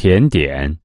甜点。